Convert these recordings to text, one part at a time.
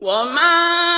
وما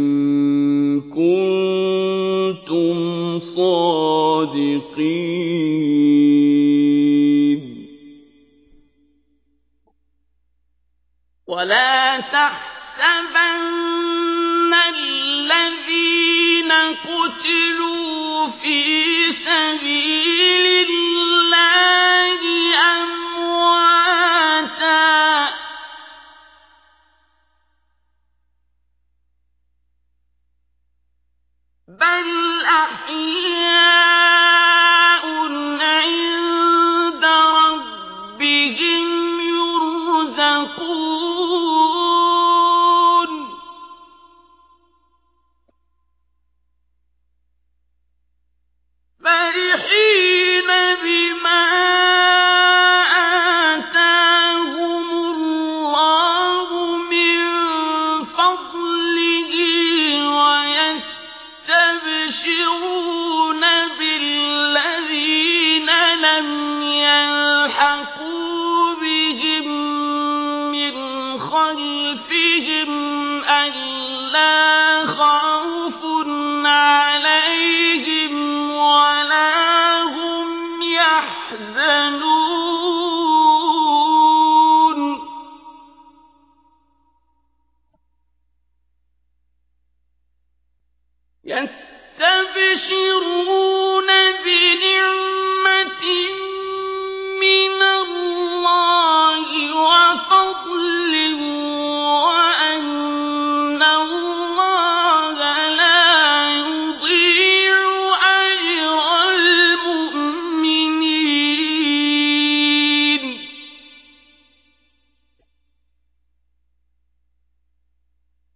صادقين ولا تحسبن الذين قتلوا في سبيل الله أمواتا. بل أحياء ألا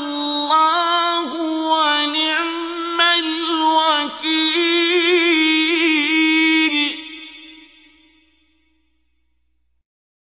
الله